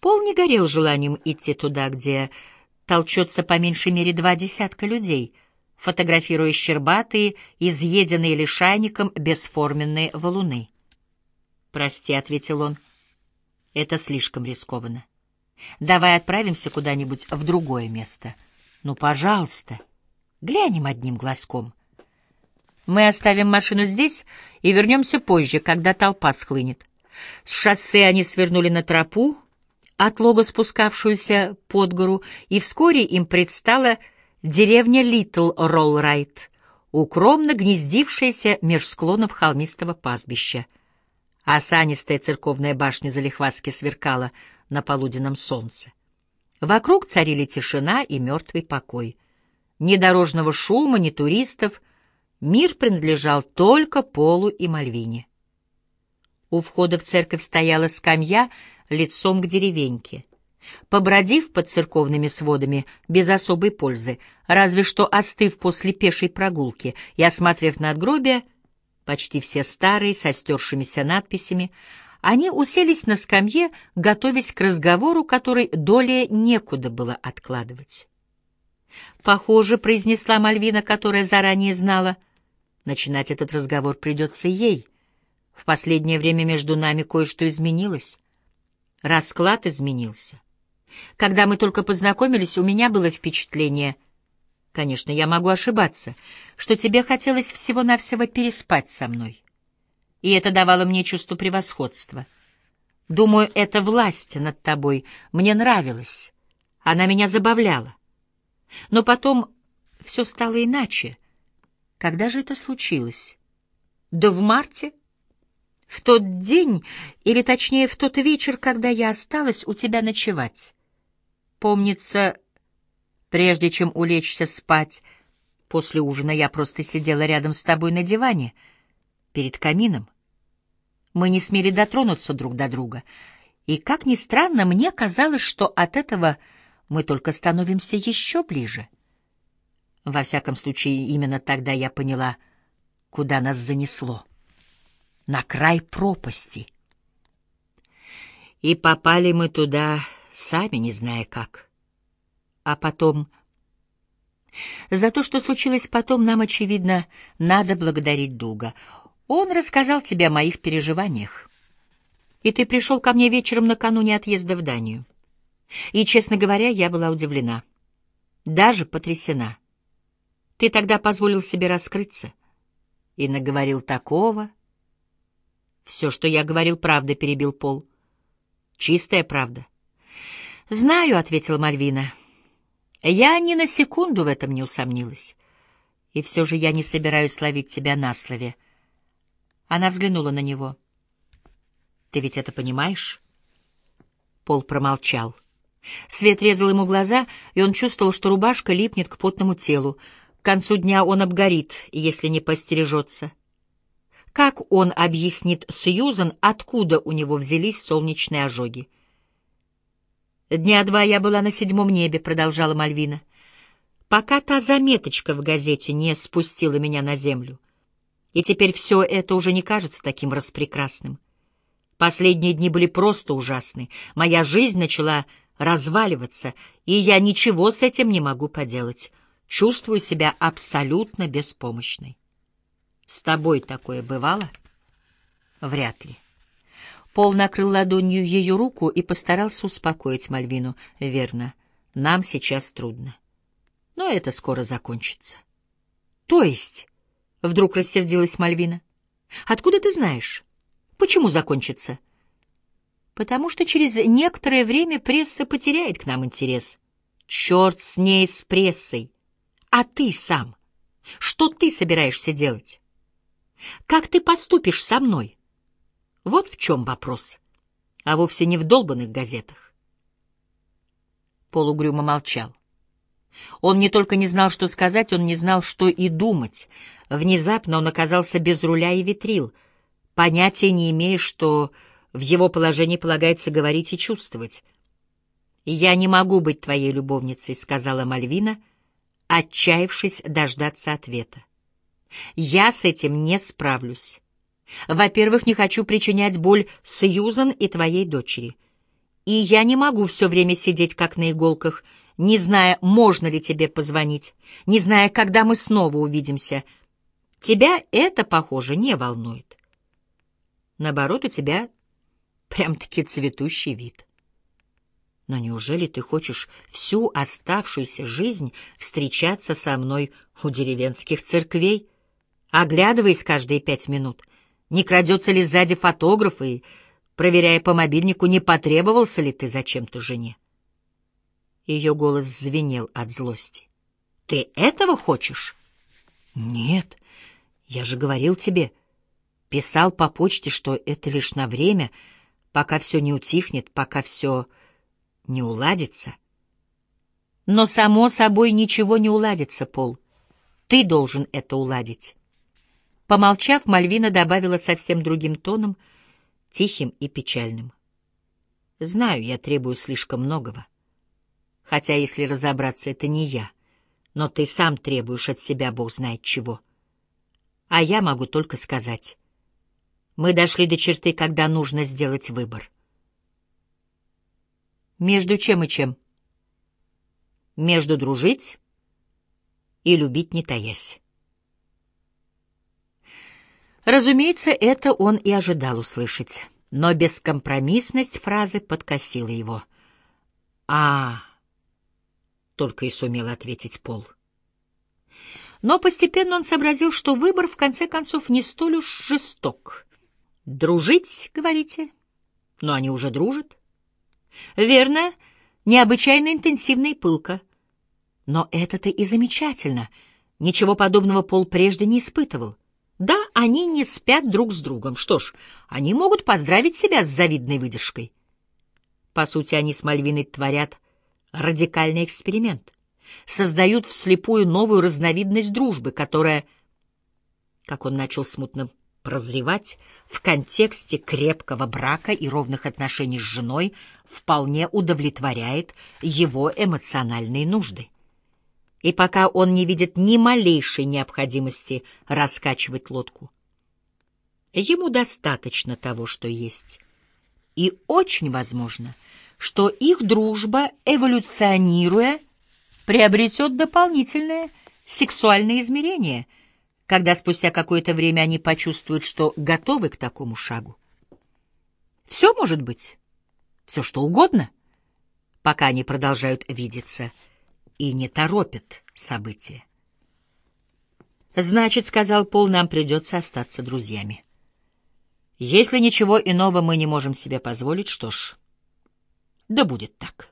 Пол не горел желанием идти туда, где толчется по меньшей мере два десятка людей, фотографируя щербатые, изъеденные лишайником бесформенные валуны. «Прости», — ответил он, — «это слишком рискованно. Давай отправимся куда-нибудь в другое место. Ну, пожалуйста, глянем одним глазком». Мы оставим машину здесь и вернемся позже, когда толпа схлынет. С шоссе они свернули на тропу, от лога спускавшуюся под гору, и вскоре им предстала деревня Литл Роллрайт, укромно гнездившаяся меж склонов холмистого пастбища. Осанистая церковная башня залихватски сверкала на полуденном солнце. Вокруг царили тишина и мертвый покой. Ни дорожного шума, ни туристов — Мир принадлежал только Полу и Мальвине. У входа в церковь стояла скамья лицом к деревеньке. Побродив под церковными сводами без особой пользы, разве что остыв после пешей прогулки и осмотрев надгробия, почти все старые, со стершимися надписями, они уселись на скамье, готовясь к разговору, который доле некуда было откладывать. «Похоже», — произнесла Мальвина, которая заранее знала — Начинать этот разговор придется ей. В последнее время между нами кое-что изменилось. Расклад изменился. Когда мы только познакомились, у меня было впечатление, конечно, я могу ошибаться, что тебе хотелось всего-навсего переспать со мной. И это давало мне чувство превосходства. Думаю, эта власть над тобой мне нравилась. Она меня забавляла. Но потом все стало иначе. Когда же это случилось? Да в марте? В тот день, или точнее в тот вечер, когда я осталась у тебя ночевать. Помнится, прежде чем улечься спать, после ужина я просто сидела рядом с тобой на диване, перед камином. Мы не смели дотронуться друг до друга, и, как ни странно, мне казалось, что от этого мы только становимся еще ближе — во всяком случае, именно тогда я поняла, куда нас занесло. На край пропасти. И попали мы туда, сами не зная как. А потом... За то, что случилось потом, нам, очевидно, надо благодарить Дуга. Он рассказал тебе о моих переживаниях. И ты пришел ко мне вечером накануне отъезда в Данию. И, честно говоря, я была удивлена. Даже потрясена. Ты тогда позволил себе раскрыться и наговорил такого. Все, что я говорил, правда, перебил Пол. Чистая правда. Знаю, ответила Мальвина. Я ни на секунду в этом не усомнилась. И все же я не собираюсь ловить тебя на слове. Она взглянула на него. Ты ведь это понимаешь? Пол промолчал. Свет резал ему глаза, и он чувствовал, что рубашка липнет к потному телу. К концу дня он обгорит, если не постережется. Как он объяснит Сьюзан, откуда у него взялись солнечные ожоги? «Дня два я была на седьмом небе», — продолжала Мальвина, «пока та заметочка в газете не спустила меня на землю. И теперь все это уже не кажется таким распрекрасным. Последние дни были просто ужасны. Моя жизнь начала разваливаться, и я ничего с этим не могу поделать чувствую себя абсолютно беспомощной. С тобой такое бывало? Вряд ли. Пол накрыл ладонью ее руку и постарался успокоить Мальвину. Верно, нам сейчас трудно. Но это скоро закончится. То есть? Вдруг рассердилась Мальвина. Откуда ты знаешь? Почему закончится? Потому что через некоторое время пресса потеряет к нам интерес. Черт с ней, с прессой! А ты сам? Что ты собираешься делать? Как ты поступишь со мной? Вот в чем вопрос, а вовсе не в долбанных газетах. Полугрюмо молчал. Он не только не знал, что сказать, он не знал, что и думать. Внезапно он оказался без руля и ветрил, понятия не имея, что в его положении полагается говорить и чувствовать. «Я не могу быть твоей любовницей», — сказала Мальвина, отчаявшись дождаться ответа. «Я с этим не справлюсь. Во-первых, не хочу причинять боль Сьюзан и твоей дочери. И я не могу все время сидеть как на иголках, не зная, можно ли тебе позвонить, не зная, когда мы снова увидимся. Тебя это, похоже, не волнует. Наоборот, у тебя прям-таки цветущий вид. Но неужели ты хочешь всю оставшуюся жизнь встречаться со мной у деревенских церквей, оглядываясь каждые пять минут? Не крадется ли сзади фотограф и, проверяя по мобильнику, не потребовался ли ты зачем-то жене? Ее голос звенел от злости. «Ты этого хочешь?» «Нет, я же говорил тебе, писал по почте, что это лишь на время, пока все не утихнет, пока все не уладится. Но, само собой, ничего не уладится, Пол. Ты должен это уладить. Помолчав, Мальвина добавила совсем другим тоном, тихим и печальным. Знаю, я требую слишком многого. Хотя, если разобраться, это не я. Но ты сам требуешь от себя бог знает чего. А я могу только сказать. Мы дошли до черты, когда нужно сделать выбор. Между чем и чем? Между дружить и любить не таясь. Разумеется, это он и ожидал услышать, но бескомпромиссность фразы подкосила его. «А...» — только и сумел ответить Пол. Но постепенно он сообразил, что выбор, в конце концов, не столь уж жесток. «Дружить, говорите? Но они уже дружат. Верно, необычайно интенсивно и пылко. Но это-то и замечательно. Ничего подобного Пол прежде не испытывал. Да, они не спят друг с другом. Что ж, они могут поздравить себя с завидной выдержкой. По сути, они с Мальвиной творят радикальный эксперимент. Создают вслепую новую разновидность дружбы, которая, как он начал смутно прозревать в контексте крепкого брака и ровных отношений с женой вполне удовлетворяет его эмоциональные нужды. И пока он не видит ни малейшей необходимости раскачивать лодку, ему достаточно того, что есть. И очень возможно, что их дружба, эволюционируя, приобретет дополнительное сексуальное измерение — когда спустя какое-то время они почувствуют, что готовы к такому шагу. Все может быть, все что угодно, пока они продолжают видеться и не торопят события. «Значит, — сказал Пол, — нам придется остаться друзьями. Если ничего иного мы не можем себе позволить, что ж, да будет так».